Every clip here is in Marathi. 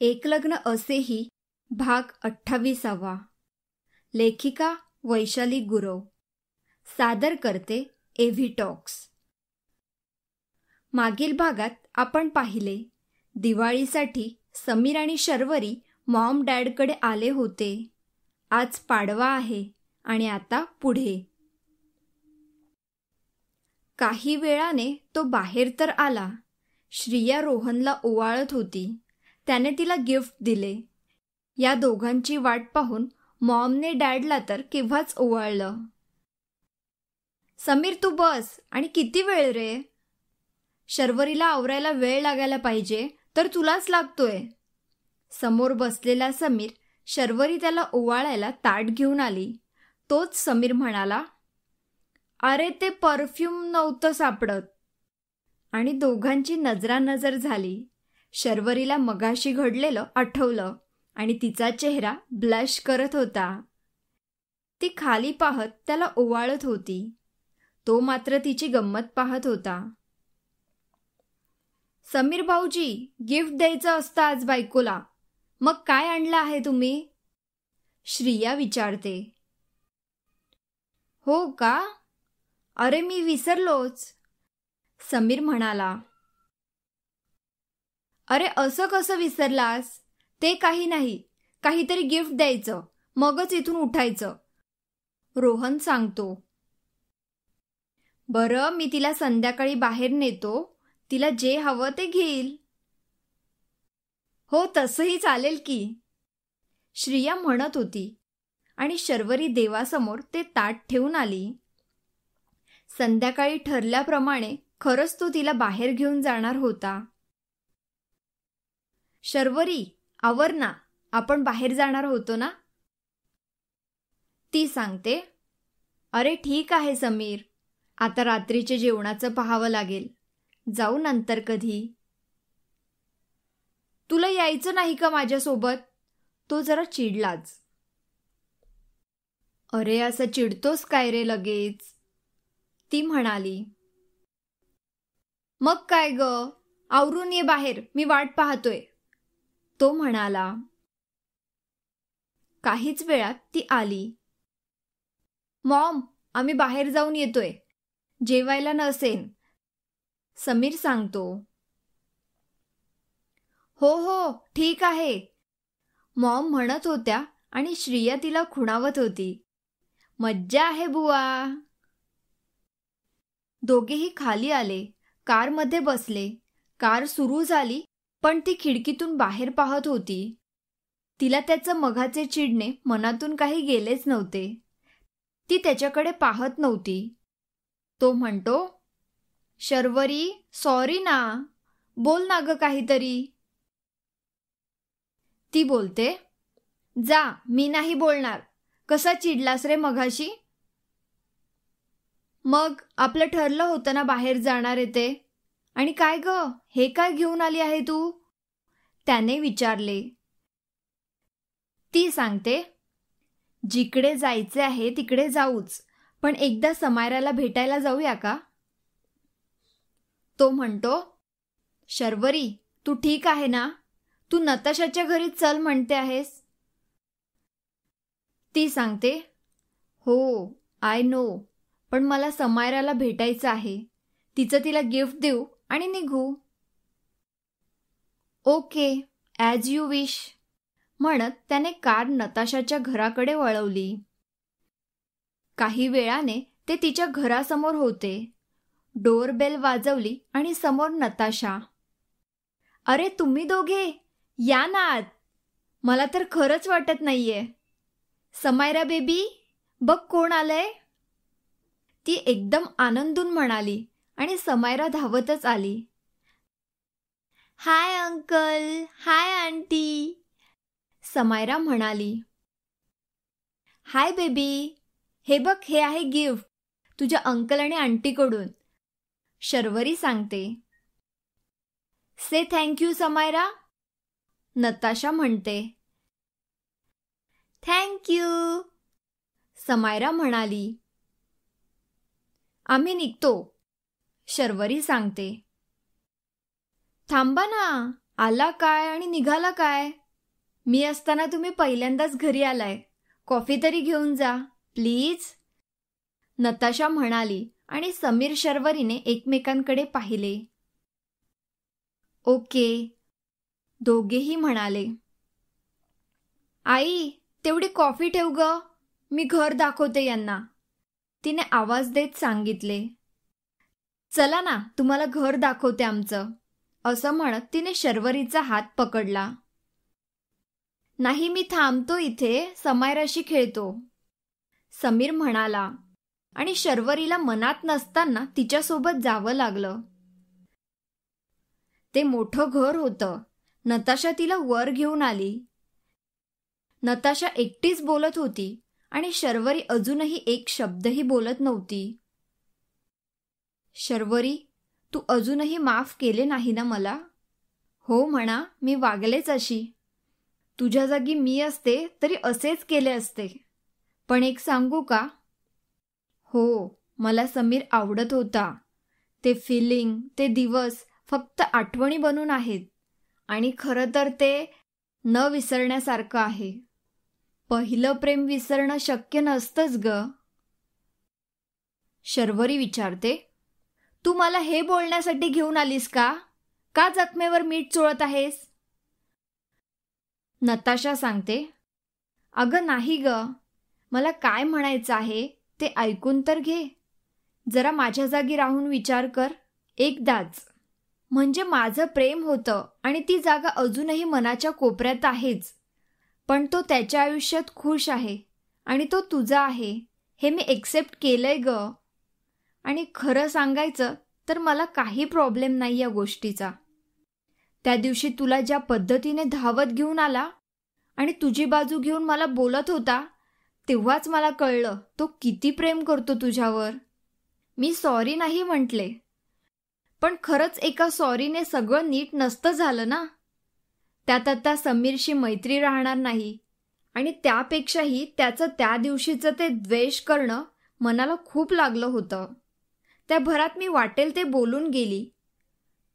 एकलग्न असेही भाग अठ्ठावीसावा. लेखिका वैशाली गुरव. सादर करते एव्ही टॉक्स. मागील भागात आपण पाहिले दिवाळीसाठी समीर आणि शर्वरी मॉम डॅडकडे आले होते. आज पाडवा आहे आणि आता पुढे. काही वेळाने तो बाहेर तर आला. श्रिया रोहनला ओवाळत होती. त्याने तिला गिफ्ट दिले. या दोघांची वाट पाहून मॉमने डॅडला तर केव्हाच ओवाळलं. समीर तू बस. आणि किती वेळ रे? शर्वरीला आवरायला वेळ लागायला पाहिजे तर तुलाच लागतोय. समोर बसलेला समीर शर्वरी त्याला ओवाळायला ताट घेऊन आली. तोच समीर म्हणाला अरे ते परफ्यूम नव्हतं सापडत. आणि दोघांची नजरानजर झाली. शर्वरीला मगाशी घडलेलं आठवलं आणि तिचा चेहरा ब्लश करत होता. ती खाली पाहत त्याला ओवाळत होती. तो मात्र तिची गंमत पाहत होता. समीर भाऊजी गिफ्ट द्यायचं असतं आज बायकोला. मग काय आणलं आहे तुम्ही? श्रिया विचारते. हो का? अरे मी विसरलोच. समीर म्हणाला. अरे असं कसं विसरलास? ते काही नाही. काहीतरी गिफ्ट द्यायचं. मगच इथून उठायचं. रोहन सांगतो. बरं मी तिला संध्याकाळी बाहेर नेतो. तिला जे हवं ते घेईल. हो तसंही चालेल की. श्रिया म्हणत होती. आणि शर्वरी देवासमोर ते ताट ठेवून आली. संध्याकाळी ठरल्याप्रमाणे खरंच तो तिला बाहेर घेऊन जाणार होता. शर्वरी आवर ना आपण बाहेर जाणार होतो ना? ती सांगते अरे ठीक आहे समीर. आता रात्रीचे जेवणाचं पाहावं लागेल. जाऊ नंतर कधी. तुला यायचं नाही का माझ्यासोबत? तो जरा चिडलाच. अरे असं चिडतोस काय रे लगेच? ती म्हणाली. मग काय ग? आवरून ये बाहेर. मी वाट पाहतोय. तो म्हणाला काहीच वेळात ती आली. मॉम आम्ही बाहेर जाऊन येतोय. जेवायला नसेन. समीर सांगतो हो हो ठीक आहे. मॉम म्हणत होत्या आणि श्रिया तिला खुणावत होती. मज्जा आहे बुवा. दोघेही खाली आले. कारमध्ये बसले. कार सुरू झाली पण ती खिडकीतून बाहेर पाहत होती. तिला त्याचं मघाचे चिडणे मनातून काही गेलेच नव्हते. ती त्याच्याकडे पाहत नव्हती. तो म्हणतो शर्वरी सॉरी ना. बोल ना ग काहीतरी. ती बोलते जा मी नाही बोलणार. कसा चिडलास रे मघाशी? मग आपलं ठरलं होतं ना बाहेर जाणार येते आणि काय ग? हे काय घेऊन आली आहे तू? त्याने विचारले. ती सांगते जिकडे जायचे आहे तिकडे जाऊच पण एकदा समायराला भेटायला जाऊया का? तो म्हणतो शर्वरी तू ठीक आहे ना? तू नताशाच्या घरी चल म्हणते आहेस. ती सांगते हो आय नो पण मला समायराला भेटायचं आहे. तिचं तिला गिफ्ट देऊ आणि निघू. ओके ॲज यू विश म्हणत त्याने कार नताशाच्या घराकडे वळवली. काही वेळाने ते तिच्या घरासमोर होते. डोरबेल वाजवली आणि समोर नताशा. अरे तुम्ही दोघे या ना आत. मला तर खरंच वाटत नाहीये. समायरा बेबी बघ कोण आलंय. ती एकदम आनंदून म्हणाली. आणि समायरा धावतच आली. Hi uncle. Hi aunty. Samaira म्हणाली. Hi baby. हे बघ हे आहे गिफ्ट. तुझ्या अंकल आणि आंटीकडून. शर्वरी सांगते. Say thank you Samaira. Natasha म्हणते. थँक्यू समायरा म्हणाली. आम्ही निघतो. शर्वरी सांगते. थांबा ना आला काय आणि निघाला काय? मी असताना तुम्ही पहिल्यांदाच घरी आलाय. कॉफी तरी घेऊन जा प्लीज. नताशा म्हणाली आणि समीर शर्वरीने एकमेकांकडे पाहिले. ओके दोघेही म्हणाले. आई तेवढी कॉफी ठेव ग मी घर दाखवते यांना. तिने आवाज देत सांगितले. चला ना तुम्हाला घर दाखवते आमचं. असं म्हणत तिने शर्वरीचा हात पकडला. नाही मी थांबतो इथे. समायराशी खेळतो. समीर म्हणाला. आणि शर्वरीला मनात नसताना तिच्यासोबत जावं लागलं. ते मोठं घर होतं. नताशा तिला वर घेऊन आली. नताशा एकटीच बोलत होती आणि शर्वरी अजूनही एक शब्दही बोलत नव्हती. शर्वरी तू अजूनही माफ केले नाही ना मला? हो म्हणा मी वागलेच अशी. तुझ्या जागी मी असते तरी असेच केले असते. पण एक सांगू का? हो मला समीर आवडत होता. ते फिलिंग ते दिवस फक्त आठवणी बनून आहेत. आणि खरं तर ते न विसरण्यासारखं आहे. पहिलं प्रेम विसरणं शक्य नसतंच ग. शर्वरी विचारते. तू मला हे बोलण्यासाठी घेऊन आलीस का? का जखमेवर मीठ चोळत आहेस? नताशा सांगते अगं नाही ग. मला काय म्हणायचं आहे ते ऐकून तर घे. जरा माझ्या जागी राहून विचार कर एकदाच. म्हणजे माझं प्रेम होतं आणि ती जागा अजूनही मनाच्या कोपऱ्यात आहेच. पण तो त्याच्या आयुष्यात खुश आहे आणि तो तुझा आहे. हे मी एक्सेप्ट केलंय ग. आणि खरं सांगायचं तर मला काही प्रॉब्लेम नाही या गोष्टीचा. त्या दिवशी तुला ज्या पद्धतीने धावत घेऊन आला आणि तुझी बाजू घेऊन मला बोलत होता तेव्हाच मला कळलं तो किती प्रेम करतो तुझ्यावर. मी सॉरी नाही म्हटले पण खरंच एका सॉरीने सगळं नीट नसतं झालं ना? त्यात आता समीरशी मैत्री राहणार नाही आणि त्यापेक्षाही त्याचं त्या दिवशीचं ते द्वेष करणं मनाला खूप लागलं होतं. त्या भरात मी वाटेल ते बोलून गेली.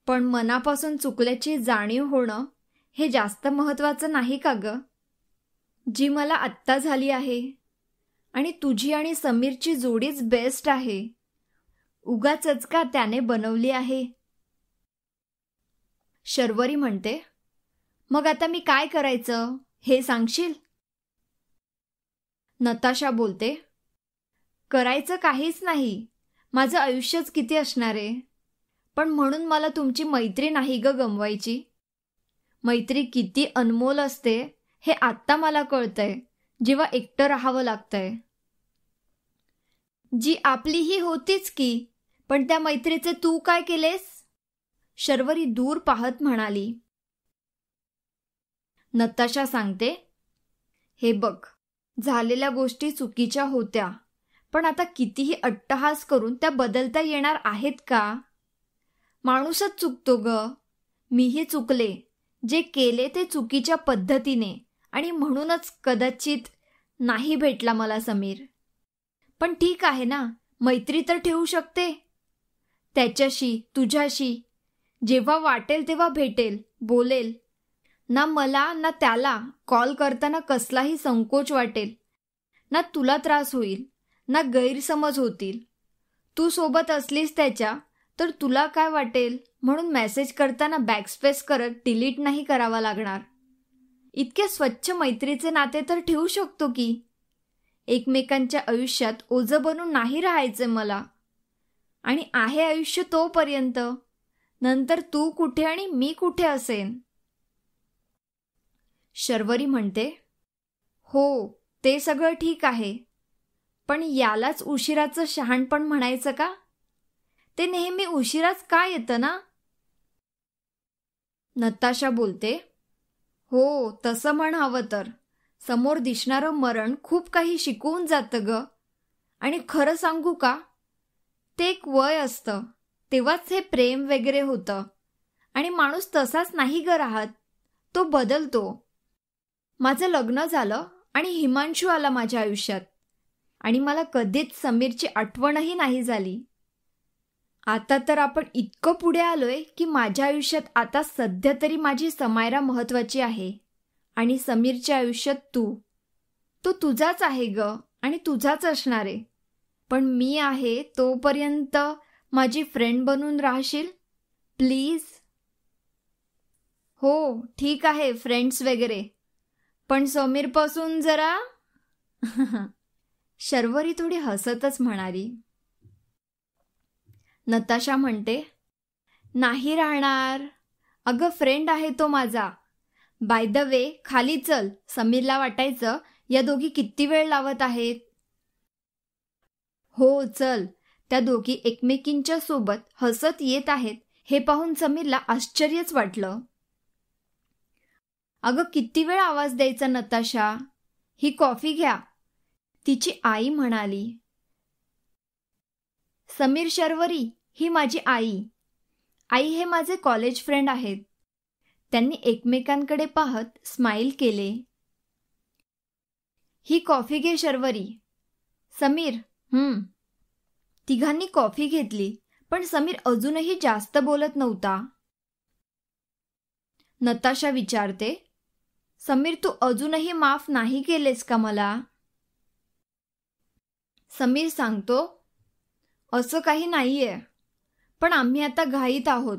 पण मनापासून चुकल्याची जाणीव होणं हे जास्त महत्वाचं नाही का ग? जी मला आत्ता झाली आहे आणि तुझी आणि समीरची जोडीच बेस्ट आहे. उगाचच का त्याने बनवली आहे? शर्वरी म्हणते मग आता मी काय करायचं? हे सांगशील? नताशा बोलते करायचं काहीच नाही. माझं आयुष्यच किती असणार आहे? पण म्हणून मला तुमची मैत्री नाही ग गमवायची. मैत्री किती अनमोल असते हे आत्ता मला कळतंय जेव्हा एकटं राहावं लागतंय. जी आपली ही होतीच की पण त्या मैत्रीचे तू काय केलेस? शर्वरी दूर पाहत म्हणाली. नताशा सांगते हे बघ झालेल्या गोष्टी चुकीच्या होत्या. पण आता कितीही अट्टहास करून त्या बदलता येणार आहेत का? माणूसच चुकतो ग. मीही चुकले. जे केले ते चुकीच्या पद्धतीने. आणि म्हणूनच कदाचित नाही भेटला मला समीर. पण ठीक आहे ना? मैत्री तर ठेवू शकते. त्याच्याशी तुझ्याशी. जेव्हा वाटेल तेव्हा भेटेल बोलेल. ना मला ना त्याला. कॉल करताना कसलाही संकोच वाटेल. ना तुला त्रास होईल. ना गैरसमज होतील. तू सोबत असलीस त्याच्या तर तुला काय वाटेल? म्हणून मेसेज करताना बॅकस्पेस करत डिलीट नाही करावा लागणार. इतके स्वच्छ मैत्रीचे नाते तर ठेवू शकतो की? एकमेकांच्या आयुष्यात ओझं बनून नाही राहायचं मला. आणि आहे आयुष्य तोपर्यंत. नंतर तू कुठे आणि मी कुठे असेन? शर्वरी म्हणते हो ते सगळं ठीक आहे. पण यालाच उशिराचं शहाणपण म्हणायचं का? ते नेहमी उशिराच का येतं ना? नताशा बोलते हो तसं म्हणावं तर. समोर दिसणारं मरण खूप काही शिकवून जातं ग. आणि खरं सांगू का? ते एक वय असतं. तेव्हाच हे प्रेम वगैरे होतं. आणि माणूस तसाच नाही ग राहत. तो बदलतो. माझं लग्न झालं आणि हिमांशू आला माझ्या आयुष्यात. आणि मला कधीच समीरची आठवणही नाही झाली. आता तर आपण इतकं पुढे आलोय की माझ्या आयुष्यात आता सध्या तरी माझी समायरा महत्वाची आहे. आणि समीरच्या आयुष्यात तू. तो तुझाच आहे ग आणि तुझाच असणार आहे. पण मी आहे तोपर्यंत माझी फ्रेंड बनून राहशील? प्लीज हो ठीक आहे फ्रेंड्स वगैरे. पण समीरपासून जरा शर्वरी थोडी हसतच म्हणाली. नताशा म्हणते नाही राहणार. अगं फ्रेंड आहे तो माझा. बाय द वे खाली चल. समीरला वाटायचं या दोघी किती वेळ लावत आहेत? हो चल. त्या दोघी एकमेकींच्या सोबत हसत येत आहेत. हे पाहून समीरला आश्चर्यच वाटलं. अगं किती वेळ आवाज द्यायचा नताशा? ही कॉफी घ्या. तिची आई म्हणाली समीर शर्वरी ही माझी आई. आई हे माझे कॉलेज फ्रेंड आहेत. त्यांनी एकमेकांकडे पाहत स्माईल केले. ही कॉफी घे शर्वरी. समीर हम्म. तिघांनी कॉफी घेतली पण समीर अजूनही जास्त बोलत नव्हता. नताशा विचारते समीर तू अजूनही माफ नाही केलेस का मला? समीर सांगतो असं काही नाहीये पण आम्ही आता घाईत आहोत.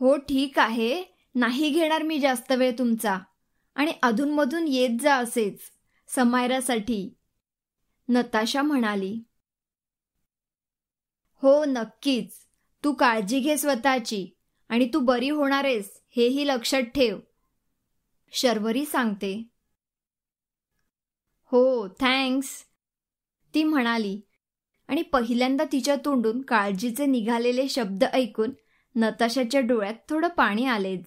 हो ठीक आहे. नाही घेणार मी जास्त वेळ तुमचा. आणि अधूनमधून येत जा असेच समायरासाठी. नताशा म्हणाली. हो नक्कीच. तू काळजी घे स्वतःची. आणि तू बरी होणारेस हेही लक्षात ठेव. शर्वरी सांगते. हो थँक्स ती म्हणाली आणि पहिल्यांदा तिच्या तोंडून काळजीचे निघालेले शब्द ऐकून नताशाच्या डोळ्यात थोडं पाणी आलेच.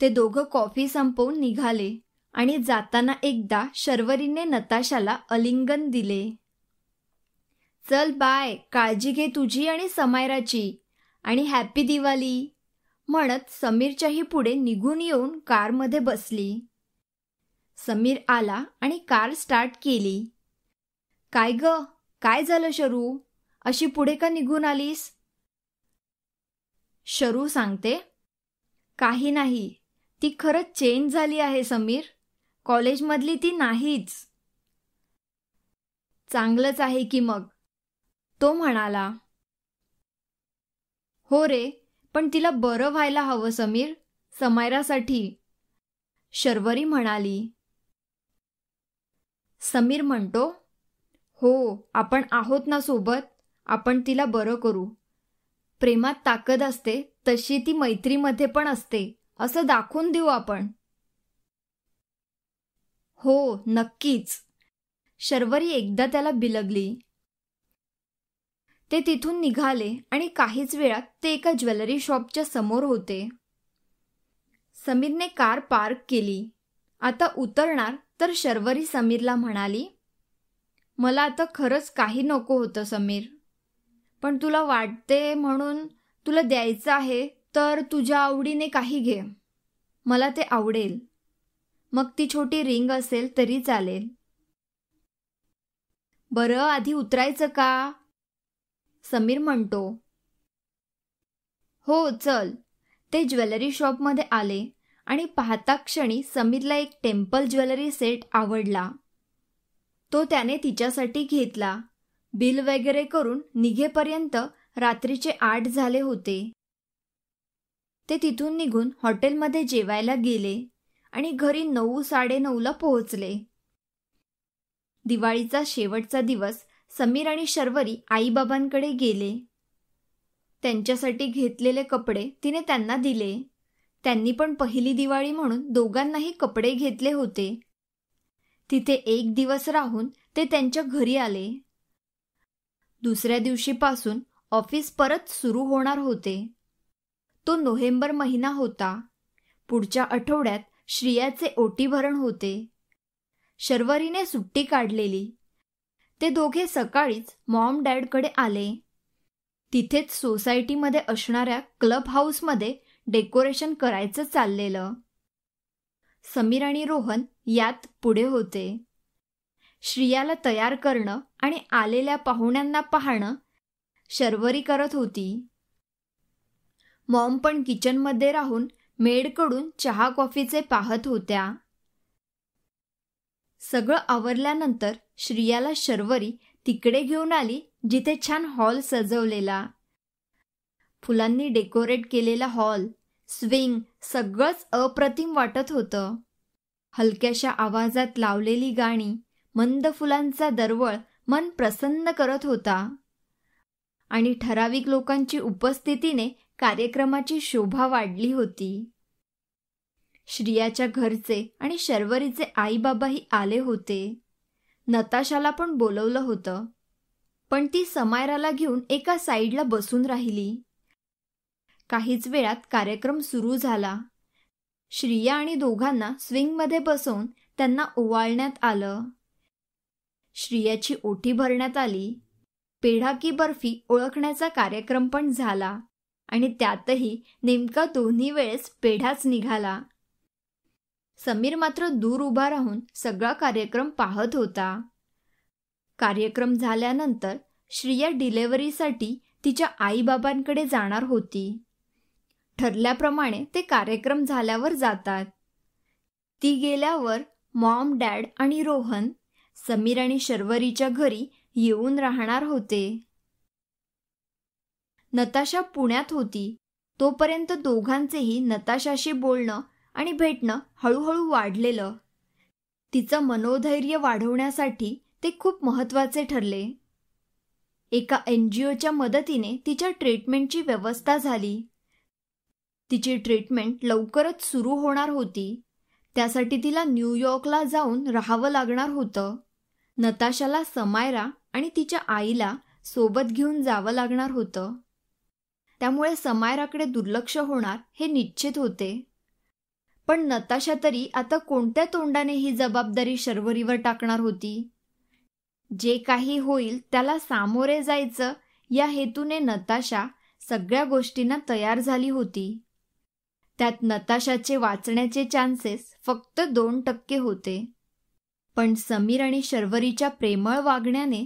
ते दोघं कॉफी संपवून निघाले आणि जाताना एकदा शर्वरीने नताशाला अलिंगन दिले. चल बाय काळजी घे तुझी आणि समायराची आणि हॅपी दिवाळी म्हणत समीरच्याही पुढे निघून येऊन कारमध्ये बसली. समीर आला आणि कार स्टार्ट केली. काय ग? काय झालं शरू? अशी पुढे का निघून आलीस? शरू सांगते. काही नाही. ती खरंच चेंज झाली आहे समीर. कॉलेजमधली ती नाहीच. चांगलंच आहे की मग? तो म्हणाला. हो रे पण तिला बरं व्हायला हवं समीर. समायरासाठी. शर्वरी म्हणाली. समीर म्हणतो हो आपण आहोत ना सोबत आपण तिला बरं करू. प्रेमात ताकद असते तशी ती मैत्रीमध्ये पण असते असं दाखवून देऊ आपण. हो नक्कीच. शर्वरी एकदा त्याला बिलगली. ते तिथून निघाले आणि काहीच वेळात ते एका ज्वेलरी शॉपच्या समोर होते. समीरने कार पार्क केली. आता उतरणार तर शर्वरी समीरला म्हणाली मला आता खरंच काही नको होतं समीर. पण तुला वाटते म्हणून तुला द्यायचं आहे तर तुझ्या आवडीने काही घे. मला ते आवडेल. मग ती छोटी रिंग असेल तरी चालेल. बरं आधी उतरायचं का? समीर म्हणतो. हो चल. ते ज्वेलरी शॉपमध्ये आले. आणि पाहता क्षणी समीरला एक टेम्पल ज्वेलरी सेट आवडला. तो त्याने तिच्यासाठी घेतला. बिल वगैरे करून निघेपर्यंत रात्रीचे आठ झाले होते. ते तिथून निघून हॉटेलमध्ये जेवायला गेले आणि घरी नऊ साडेनऊला पोहोचले. दिवाळीचा शेवटचा दिवस समीर आणि शर्वरी आईबाबांकडे गेले. त्यांच्यासाठी घेतलेले कपडे तिने त्यांना दिले. त्यांनी पण पहिली दिवाळी म्हणून दोघांनाही कपडे घेतले होते. तिथे एक दिवस राहून ते त्यांच्या घरी आले. दुसऱ्या दिवशीपासून ऑफिस परत सुरू होणार होते. तो नोव्हेंबर महिना होता. पुढच्या आठवड्यात श्रियाचे ओटी भरण होते. शर्वरीने सुट्टी काढलेली. ते दोघे सकाळीच मॉम डॅडकडे आले. तिथेच सोसायटीमध्ये असणाऱ्या क्लब हाऊसमध्ये डेकोरेशन करायचं चाललेलं. समीर आणि रोहन यात पुढे होते. श्रियाला तयार करणं आणि आलेल्या पाहुण्यांना पाहणं शर्वरी करत होती. मॉम पण किचनमध्ये राहून मेडकडून चहा कॉफीचे पाहत होत्या. सगळं आवरल्यानंतर श्रियाला शर्वरी तिकडे घेऊन आली जिथे छान हॉल सजवलेला. फुलांनी डेकोरेट केलेला हॉल स्विंग सगळंच अप्रतिम वाटत होतं. हलक्याशा आवाजात लावलेली गाणी मंद फुलांचा दरवळ मन प्रसन्न करत होता. आणि ठराविक लोकांची उपस्थितीने कार्यक्रमाची शोभा वाढली होती. श्रियाच्या घरचे आणि शर्वरीचे आईबाबाही आले होते. नताशाला पण बोलवलं होतं. पण ती समायराला घेऊन एका साईडला बसून राहिली. काहीच वेळात कार्यक्रम सुरू झाला. श्रिया आणि दोघांना स्विंगमध्ये बसवून त्यांना ओवाळण्यात आलं. श्रियाची ओटी भरण्यात आली. पेढा की बर्फी ओळखण्याचा कार्यक्रम पण झाला आणि त्यातही नेमका दोन्ही वेळेस पेढाच निघाला. समीर मात्र दूर उभा राहून सगळा कार्यक्रम पाहत होता. कार्यक्रम झाल्यानंतर श्रिया डिलेव्हरीसाठी तिच्या आईबाबांकडे जाणार होती. ठरल्याप्रमाणे ते कार्यक्रम झाल्यावर जातात. ती गेल्यावर मॉम डॅड आणि रोहन समीर आणि शर्वरीच्या घरी येऊन राहणार होते. नताशा पुण्यात होती. तोपर्यंत दोघांचेही नताशाशी बोलणं आणि भेटणं हळूहळू वाढलेलं. तिचं मनोधैर्य वाढवण्यासाठी ते खूप महत्त्वाचे ठरले. एका एन जी ओच्या मदतीने तिच्या ट्रीटमेंटची व्यवस्था झाली. तिची ट्रीटमेंट लवकरच सुरू होणार होती. त्यासाठी तिला न्यूयॉर्कला जाऊन राहावं लागणार होतं. नताशाला समायरा आणि तिच्या आईला सोबत घेऊन जावं लागणार होतं. त्यामुळे समायराकडे दुर्लक्ष होणार हे निश्चित होते. पण नताशा तरी आता कोणत्या तोंडाने ही जबाबदारी शर्वरीवर टाकणार होती? जे काही होईल त्याला सामोरे जायचं या हेतूने नताशा सगळ्या गोष्टींना तयार झाली होती. त्यात नताशाचे वाचण्याचे चान्सेस फक्त दोन टक्के होते. पण समीर आणि शर्वरीच्या प्रेमळ वागण्याने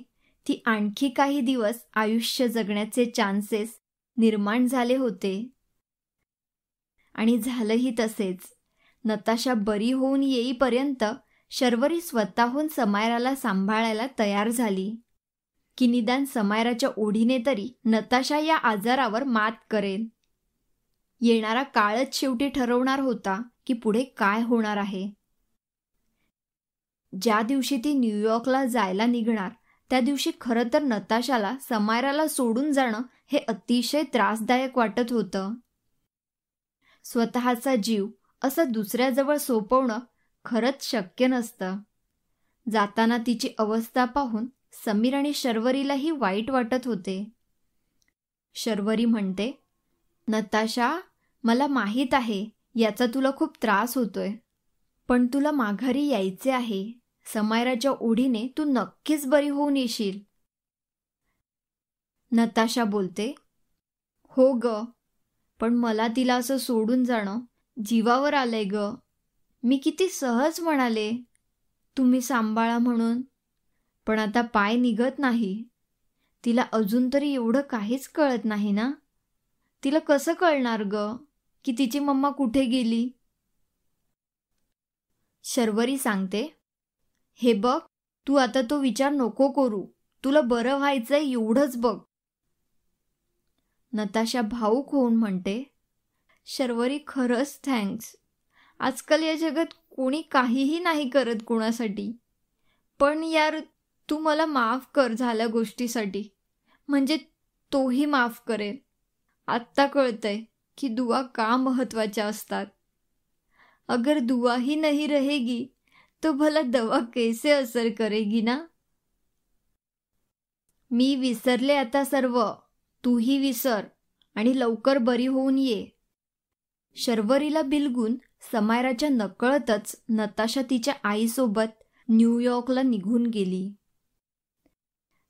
ती आणखी काही दिवस आयुष्य जगण्याचे चान्सेस निर्माण झाले होते. आणि झालंही तसेच. नताशा बरी होऊन येईपर्यंत शर्वरी स्वतःहून समायराला सांभाळायला तयार झाली. की निदान समायराच्या ओढीने तरी नताशा या आजारावर मात करेल येणारा काळच शेवटी ठरवणार होता की पुढे काय होणार आहे. ज्या दिवशी ती न्यूयॉर्कला जायला निघणार त्या दिवशी खरं तर नताशाला समायराला सोडून जाणं हे अतिशय त्रासदायक वाटत होतं. स्वतःचा जीव असं दुसऱ्याजवळ सोपवणं खरंच शक्य नसतं. जाताना तिची अवस्था पाहून समीर आणि शर्वरीलाही वाईट वाटत होते. शर्वरी म्हणते नताशा मला माहीत आहे याचा तुला खूप त्रास होतोय. पण तुला माघारी यायचे आहे. समायराच्या ओढीने तू नक्कीच बरी होऊन येशील. नताशा बोलते हो ग. पण मला तिला असं सोडून जाणं जीवावर आलंय ग. मी किती सहज म्हणाले तुम्ही सांभाळा म्हणून. पण आता पाय निघत नाही. तिला अजून तरी एवढं काहीच कळत नाही ना? तिला कसं कळणार ग? की तिची मम्मा कुठे गेली? शर्वरी सांगते हे बघ तू आता तो विचार नको करू. तुला बरं व्हायचंय एवढंच बघ. नताशा भाऊक होऊन म्हणते शर्वरी खरंच थँक्स आजकाल या जगात कोणी काहीही नाही करत कोणासाठी. पण यार तू मला माफ कर झाल्या गोष्टीसाठी. म्हणजे तोही माफ करेल. आत्ता कळतंय. की दुआ का महत्त्वाच्या असतात? अगर दुआ ही नहीं रहेगी तो भला दवा कैसे असर करेगी ना? मी विसरले आता सर्व. तूही विसर आणि लवकर बरी होऊन ये. शर्वरीला बिलगून समायराच्या नकळतच नताशा तिच्या आईसोबत न्यूयॉर्कला निघून गेली.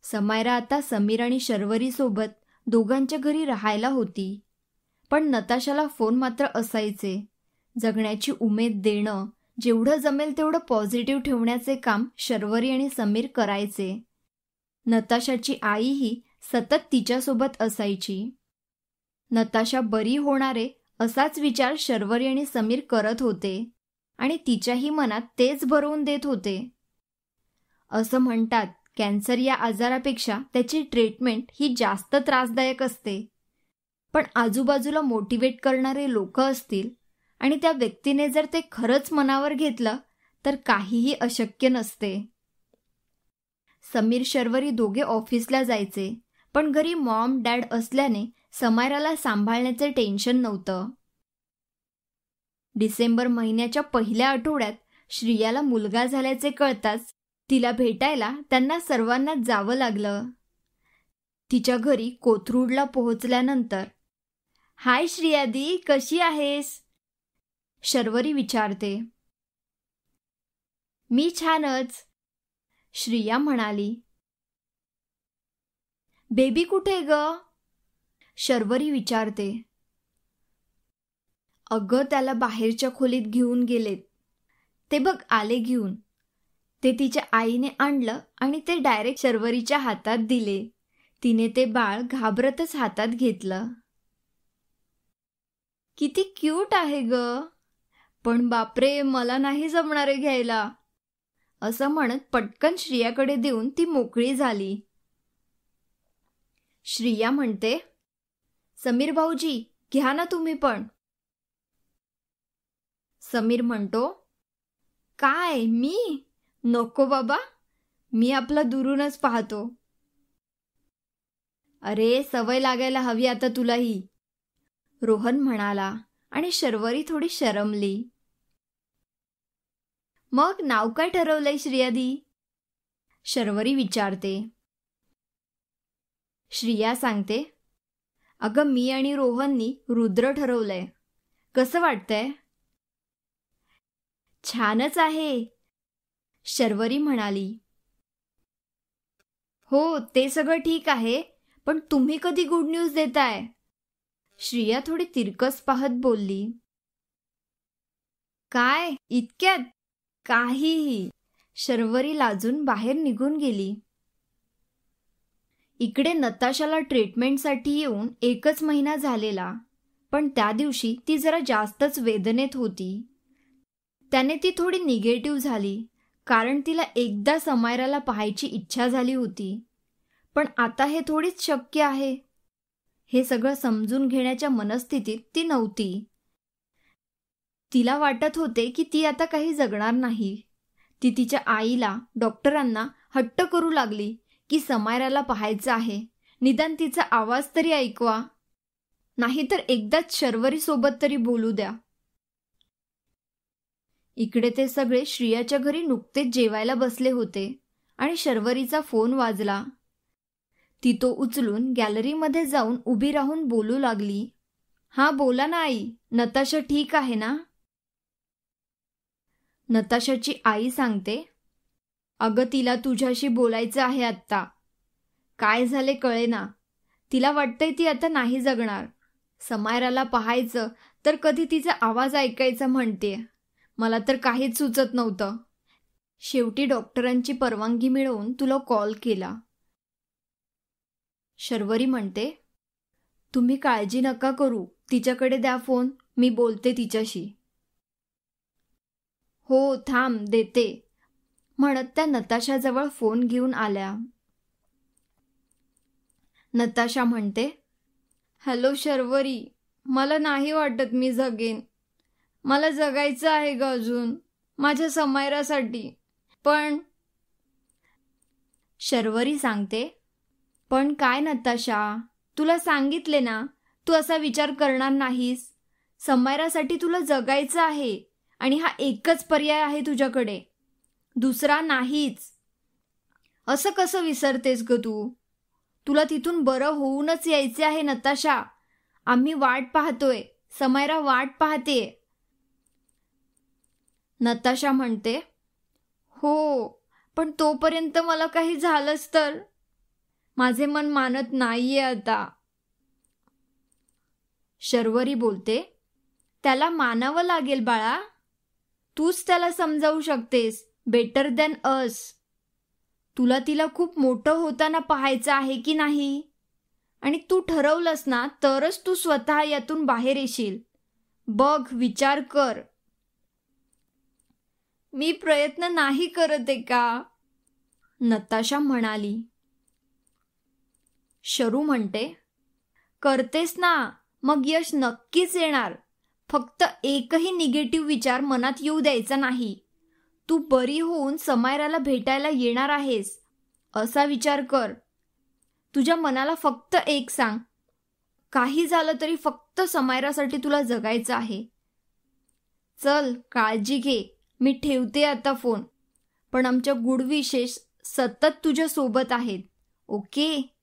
समायरा आता समीर आणि शर्वरीसोबत दोघांच्या घरी राहायला होती. पण नताशाला फोन मात्र असायचे. जगण्याची उमेद देणं जेवढं जमेल तेवढं पॉझिटिव्ह ठेवण्याचे काम शर्वरी आणि समीर करायचे. नताशाची आईही सतत तिच्यासोबत असायची. नताशा बरी होणारे असाच विचार शर्वरी आणि समीर करत होते आणि तिच्याही मनात तेच भरवून देत होते. असं म्हणतात कॅन्सर या आजारापेक्षा त्याची ट्रीटमेंट ही जास्त त्रासदायक असते. पण आजूबाजूला मोटिवेट करणारे लोक असतील आणि त्या व्यक्तीने जर ते खरंच मनावर घेतलं तर काहीही अशक्य नसते. समीर शर्वरी दोघे ऑफिसला जायचे पण घरी मॉम डॅड असल्याने समायराला सांभाळण्याचे टेन्शन नव्हतं. डिसेंबर महिन्याच्या पहिल्या आठवड्यात श्रियाला मुलगा झाल्याचे कळताच तिला भेटायला त्यांना सर्वांना जावं लागलं. तिच्या घरी कोथरूडला पोहोचल्यानंतर हाय श्रियादी कशी आहेस? शर्वरी विचारते. मी छानच श्रिया म्हणाली. बेबी कुठे ग? शर्वरी विचारते. अगं त्याला बाहेरच्या खोलीत घेऊन गेलेत. ते बघ आले घेऊन. ते तिच्या आईने आणलं आणि ते डायरेक्ट शर्वरीच्या हातात दिले. तिने ते बाळ घाबरतच हातात घेतलं. किती क्यूट आहे ग. पण बापरे मला नाही जमणारे घ्यायला. असं म्हणत पटकन श्रियाकडे देऊन ती मोकळी झाली. श्रिया म्हणते समीर भाऊजी घ्या ना तुम्ही पण. समीर म्हणतो काय मी? नको बाबा मी आपला दुरूनच पाहतो. अरे सवय लागायला हवी आता तुलाही. रोहन म्हणाला आणि शर्वरी थोडी शरमली. मग नाव काय ठरवलंय श्रियादी? शर्वरी विचारते. श्रिया सांगते अगं मी आणि रोहननी रुद्र ठरवलंय. कसं वाटतंय? छानच आहे शर्वरी म्हणाली. हो ते सगळं ठीक आहे पण तुम्ही कधी गुड न्यूज देताय? श्रिया थोडी तिरकस पाहत बोलली. काय इतक्यात? काहीही. शर्वरी लाजून बाहेर निघून गेली. इकडे नताशाला ट्रीटमेंटसाठी येऊन एकच महिना झालेला पण त्या दिवशी ती जरा जास्तच वेदनेत होती. त्याने ती थोडी निगेटिव्ह झाली कारण तिला एकदा समायराला पाहायची इच्छा झाली होती. पण आता हे थोडीच शक्य आहे. हे सगळं समजून घेण्याच्या मनस्थितीत ती नव्हती. तिला वाटत होते की ती आता काही जगणार नाही. ती तिच्या आईला डॉक्टरांना हट्ट करू लागली की समायराला पाहायचं आहे. निदान तिचा आवाज तरी ऐकवा. नाहीतर एकदाच शर्वरीसोबत तरी बोलू द्या. इकडे ते सगळे श्रियाच्या घरी नुकतेच जेवायला बसले होते आणि शर्वरीचा फोन वाजला. ती तो उचलून गॅलरीमध्ये जाऊन उभी राहून बोलू लागली. हा बोला ना आई नताशा ठीक आहे ना? नताशाची आई सांगते अगं तिला तुझ्याशी बोलायचं आहे आत्ता. काय झाले कळे ना तिला वाटतंय ती आता नाही जगणार. समायराला पाहायचं तर कधी तिचा आवाज ऐकायचा म्हणते. मला तर काहीच सुचत नव्हतं. शेवटी डॉक्टरांची परवानगी मिळवून तुला कॉल केला. शर्वरी म्हणते तुम्ही काळजी नका करू. तिच्याकडे द्या फोन. मी बोलते तिच्याशी. हो थांब देते. म्हणत त्या नताशाजवळ फोन घेऊन आल्या. नताशा म्हणते हॅलो शर्वरी मला नाही वाटत मी जगेन. मला जगायचं आहे ग अजून माझ्या समायरासाठी. पण शर्वरी सांगते पण काय नताशा? तुला सांगितले ना तू असा विचार करणार नाहीस. समायरासाठी तुला जगायचं आहे आणि हा एकच पर्याय आहे तुझ्याकडे. दुसरा नाहीच. असं कसं विसरतेस ग तू? तुला तिथून बरं होऊनच यायचे आहे नताशा. आम्ही वाट पाहतोय. समायरा वाट पाहते. नताशा म्हणते हो पण तोपर्यंत मला काही झालंच तर. माझे मन मानत नाहीये आता. शर्वरी बोलते त्याला मानावं लागेल बाळा. तूच त्याला समजावू शकतेस. बेटर दॅन अस तुला तिला खूप मोठं होताना पाहायचं आहे की नाही? आणि तू ठरवलंस ना तरच तू स्वतः यातून बाहेर येशील. बघ विचार कर. मी प्रयत्न नाही करत आहे का? नताशा म्हणाली. शरू म्हणते करतेस ना मग यश नक्कीच येणार. फक्त एकही निगेटिव्ह विचार मनात येऊ द्यायचा नाही. तू बरी होऊन समायराला भेटायला येणार आहेस. असा विचार कर. तुझ्या मनाला फक्त एक सांग. काही झालं तरी फक्त समायरासाठी तुला जगायचं आहे. चल काळजी घे. मी ठेवते आता फोन. पण आमच्या गुड विशेष सतत तुझ्या सोबत आहेत. ओके?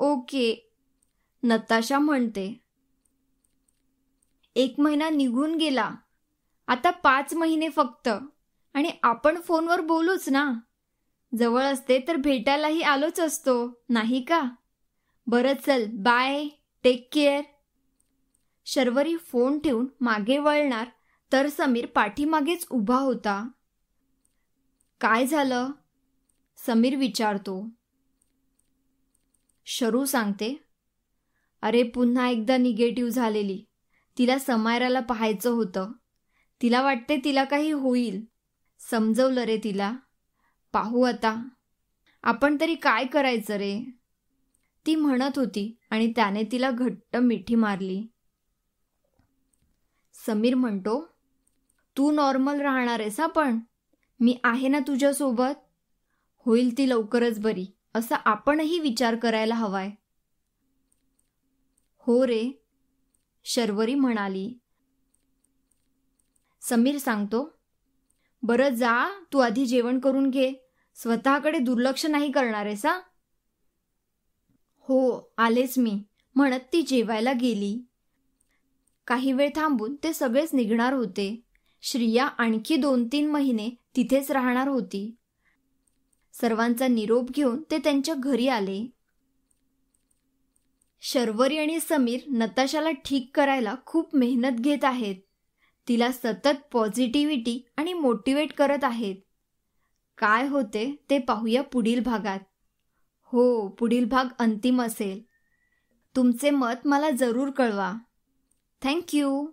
ओके. नताशा म्हणते एक महिना निघून गेला. आता पाच महिने फक्त. आणि आपण फोनवर बोलूच ना. जवळ असते तर भेटायलाही आलोच असतो नाही का? बरं चल bye. Take care. Sharvari phone ठेवून मागे वळणार तर समीर पाठीमागेच उभा होता. काय झालं? समीर विचारतो. शरू सांगते. अरे पुन्हा एकदा निगेटिव्ह झालेली. तिला समायराला पाहायचं होतं. तिला वाटते तिला काही होईल. समजवलं रे तिला. पाहू आता. आपण तरी काय करायचं रे? ती म्हणत होती आणि त्याने तिला घट्ट मिठी मारली. समीर म्हणतो तू नॉर्मल राहणार आहेस पण. मी आहे ना तुझ्यासोबत. होईल ती लवकरच बरी. असा आपणही विचार करायला हवाय. हो रे शर्वरी म्हणाली. समीर सांगतो बरं जा तू आधी जेवण करून घे. स्वतःकडे दुर्लक्ष नाही करणार आहेस हो आलेच मी म्हणत ती जेवायला गेली. काही वेळ थांबून ते सगळेच निघणार होते. श्रिया आणखी दोन तीन महिने तिथेच राहणार होती. सर्वांचा निरोप घेऊन ते त्यांच्या घरी आले. शर्वरी आणि समीर नताशाला ठीक करायला खूप मेहनत घेत आहेत. तिला सतत पॉझिटिव्हिटी आणि मोटिवेट करत आहेत. काय होते ते पाहूया पुढील भागात. हो पुढील भाग अंतिम असेल. तुमचे मत मला जरूर कळवा. थँक्यू